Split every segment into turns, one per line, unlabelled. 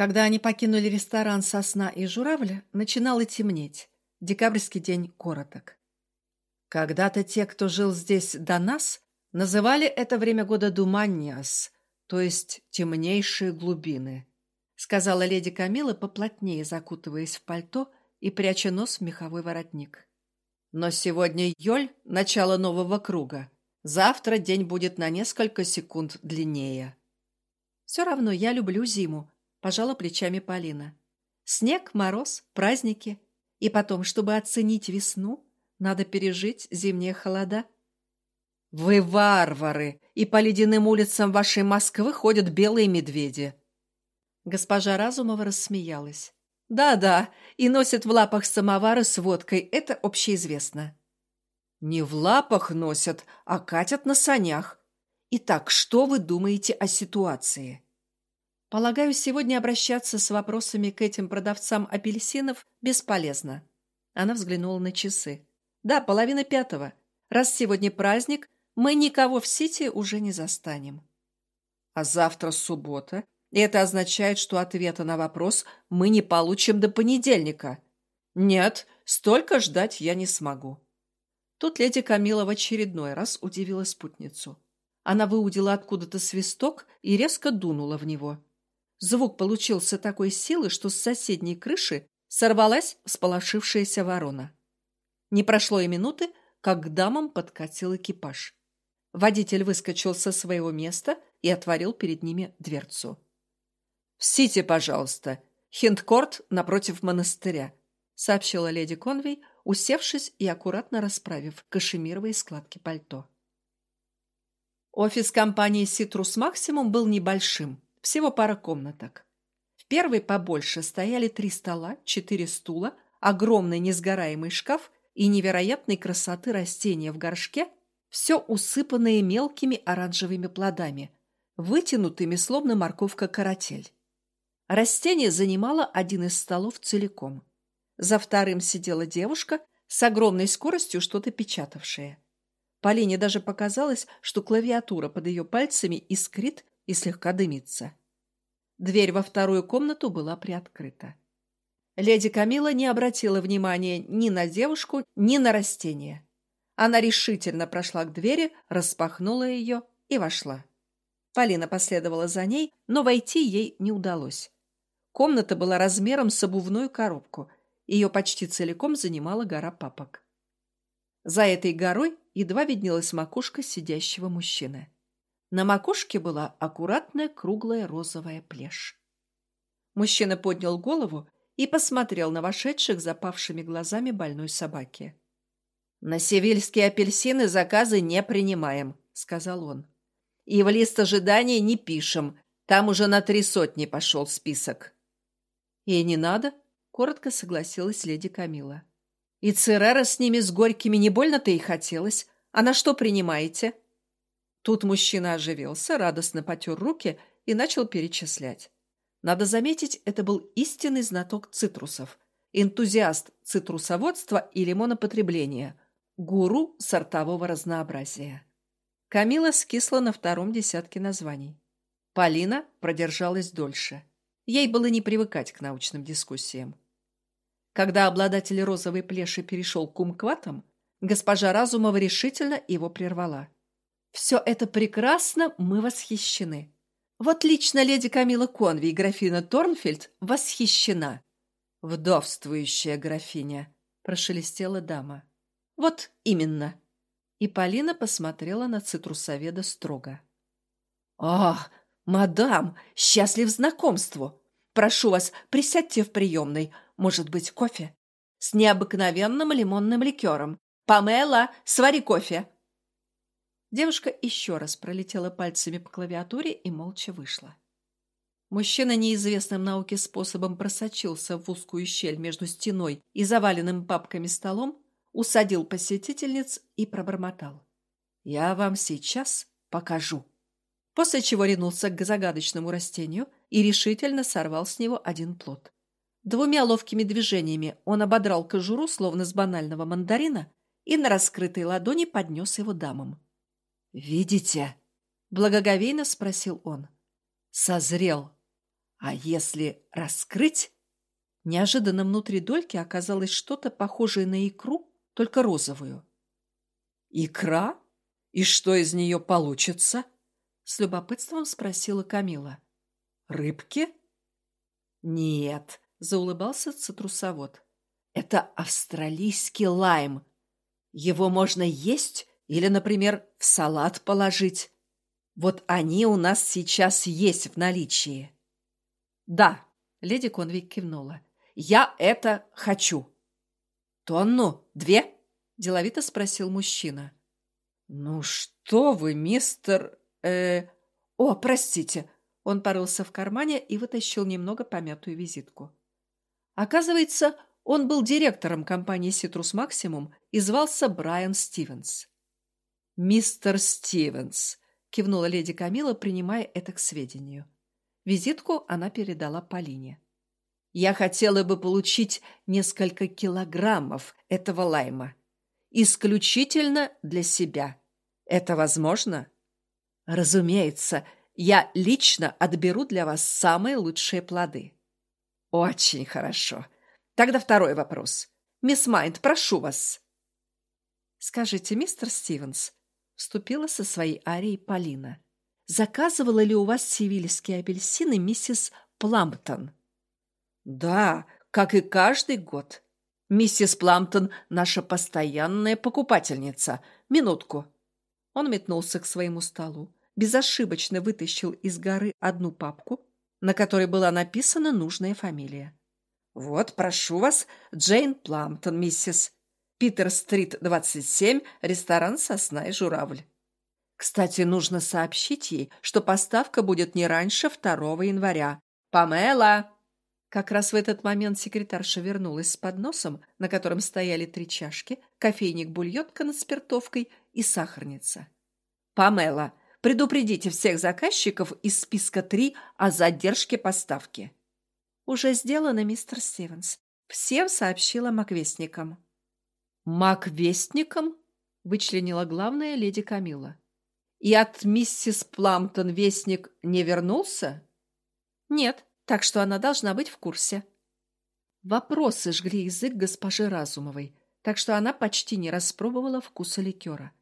Когда они покинули ресторан «Сосна и журавля», начинало темнеть. Декабрьский день короток. Когда-то те, кто жил здесь до нас, называли это время года «думаньяс», то есть «темнейшие глубины», сказала леди Камила, поплотнее закутываясь в пальто и пряча нос в меховой воротник. Но сегодня Йоль — начало нового круга. Завтра день будет на несколько секунд длиннее. Все равно я люблю зиму, пожала плечами Полина. Снег, мороз, праздники. И потом, чтобы оценить весну, надо пережить зимние холода. Вы варвары, и по ледяным улицам вашей Москвы ходят белые медведи. Госпожа Разумова рассмеялась. Да-да, и носят в лапах самовары с водкой, это общеизвестно. Не в лапах носят, а катят на санях. Итак, что вы думаете о ситуации? Полагаю, сегодня обращаться с вопросами к этим продавцам апельсинов бесполезно. Она взглянула на часы. Да, половина пятого. Раз сегодня праздник, мы никого в Сити уже не застанем. А завтра суббота, и это означает, что ответа на вопрос мы не получим до понедельника. Нет, столько ждать я не смогу. Тут леди Камила в очередной раз удивила спутницу. Она выудила откуда-то свисток и резко дунула в него. Звук получился такой силы, что с соседней крыши сорвалась сполошившаяся ворона. Не прошло и минуты, как к дамам подкатил экипаж. Водитель выскочил со своего места и отворил перед ними дверцу. «Всите, пожалуйста. Хиндкорт напротив монастыря», — сообщила леди Конвей, усевшись и аккуратно расправив кашемировые складки пальто. Офис компании «Ситрус Максимум» был небольшим, всего пара комнаток. В первой побольше стояли три стола, четыре стула, огромный несгораемый шкаф и невероятной красоты растения в горшке, все усыпанное мелкими оранжевыми плодами, вытянутыми, словно морковка-каратель. Растение занимало один из столов целиком. За вторым сидела девушка с огромной скоростью что-то печатавшая. Полине даже показалось, что клавиатура под ее пальцами искрит и слегка дымится. Дверь во вторую комнату была приоткрыта. Леди Камила не обратила внимания ни на девушку, ни на растение. Она решительно прошла к двери, распахнула ее и вошла. Полина последовала за ней, но войти ей не удалось. Комната была размером с обувную коробку. Ее почти целиком занимала гора папок. За этой горой едва виднелась макушка сидящего мужчины. На макушке была аккуратная круглая розовая плешь. Мужчина поднял голову и посмотрел на вошедших запавшими глазами больной собаки. «На севильские апельсины заказы не принимаем», — сказал он. «И в лист ожидания не пишем. Там уже на три сотни пошел список». «И не надо», — коротко согласилась леди Камила. «И Церера с ними с горькими не больно-то и хотелось. А на что принимаете?» Тут мужчина оживился, радостно потер руки и начал перечислять. Надо заметить, это был истинный знаток цитрусов, энтузиаст цитрусоводства и лимонопотребления, гуру сортового разнообразия. Камила скисла на втором десятке названий. Полина продержалась дольше. Ей было не привыкать к научным дискуссиям. Когда обладатель розовой плеши перешел к умкватам, госпожа Разумова решительно его прервала – все это прекрасно, мы восхищены. Вот лично леди Камила Конви и графина Торнфельд восхищена. Вдовствующая графиня, прошелестела дама. Вот именно. И Полина посмотрела на цитрусоведа строго. «Ах, мадам, счастлив знакомству! Прошу вас, присядьте в приемной. Может быть, кофе? С необыкновенным лимонным ликером. Памела, свари кофе!» Девушка еще раз пролетела пальцами по клавиатуре и молча вышла. Мужчина неизвестным науке способом просочился в узкую щель между стеной и заваленным папками столом, усадил посетительниц и пробормотал. «Я вам сейчас покажу». После чего ринулся к загадочному растению и решительно сорвал с него один плод. Двумя ловкими движениями он ободрал кожуру, словно с банального мандарина, и на раскрытой ладони поднес его дамам. «Видите?» — благоговейно спросил он. «Созрел. А если раскрыть? Неожиданно внутри дольки оказалось что-то похожее на икру, только розовую. «Икра? И что из нее получится?» С любопытством спросила Камила. «Рыбки?» «Нет», — заулыбался цитрусовод. «Это австралийский лайм. Его можно есть или, например, в салат положить. Вот они у нас сейчас есть в наличии». «Да», — леди Конвик кивнула. «Я это хочу». «Тонну? Две?» — деловито спросил мужчина. «Ну что вы, мистер...» э «О, простите!» Он порылся в кармане и вытащил немного помятую визитку. Оказывается, он был директором компании «Ситрус Максимум» и звался Брайан Стивенс. «Мистер Стивенс», — кивнула леди Камила, принимая это к сведению. Визитку она передала Полине. «Я хотела бы получить несколько килограммов этого лайма. Исключительно для себя. Это возможно?» «Разумеется, я лично отберу для вас самые лучшие плоды». «Очень хорошо. Тогда второй вопрос. Мисс Майнд, прошу вас». «Скажите, мистер Стивенс», — вступила со своей арией Полина, «заказывала ли у вас сивильские апельсины миссис Пламптон?» «Да, как и каждый год. Миссис Пламптон — наша постоянная покупательница. Минутку». Он метнулся к своему столу безошибочно вытащил из горы одну папку, на которой была написана нужная фамилия. «Вот, прошу вас, Джейн Пламптон, миссис. Питер-стрит, 27, ресторан «Сосна и журавль». Кстати, нужно сообщить ей, что поставка будет не раньше 2 января. Памела!» Как раз в этот момент секретарша вернулась с подносом, на котором стояли три чашки, кофейник-бульонка над спиртовкой и сахарница. «Памела, Предупредите всех заказчиков из списка 3 о задержке поставки. Уже сделано, мистер Стивенс. Всем сообщила маквестникам. Маквестникам? Вычленила главная леди Камила. И от миссис Пламптон вестник не вернулся? Нет, так что она должна быть в курсе. Вопросы жгли язык госпожи Разумовой, так что она почти не распробовала вкуса ликера.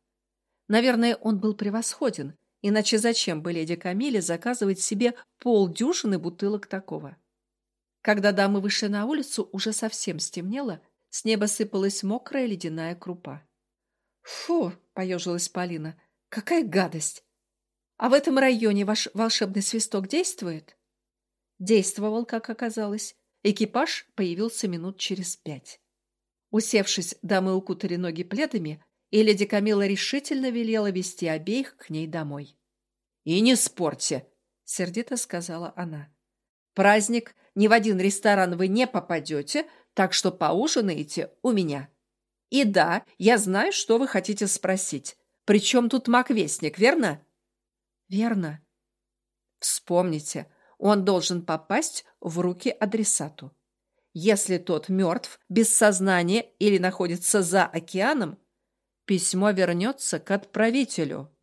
Наверное, он был превосходен, Иначе зачем бы леди Камиле заказывать себе полдюжины бутылок такого? Когда дамы вышли на улицу, уже совсем стемнело, с неба сыпалась мокрая ледяная крупа. «Фу!» — поежилась Полина. «Какая гадость! А в этом районе ваш волшебный свисток действует?» Действовал, как оказалось. Экипаж появился минут через пять. Усевшись, дамы укутали ноги пледами, и леди Камила решительно велела вести обеих к ней домой. «И не спорьте!» — сердито сказала она. «Праздник, ни в один ресторан вы не попадете, так что поужинаете у меня. И да, я знаю, что вы хотите спросить. Причем тут маквестник, верно?» «Верно». «Вспомните, он должен попасть в руки адресату. Если тот мертв, без сознания или находится за океаном, письмо вернется к отправителю.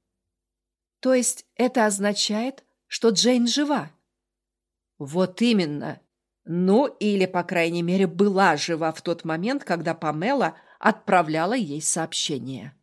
То есть это означает, что Джейн жива? Вот именно. Ну, или, по крайней мере, была жива в тот момент, когда Памела отправляла ей сообщение.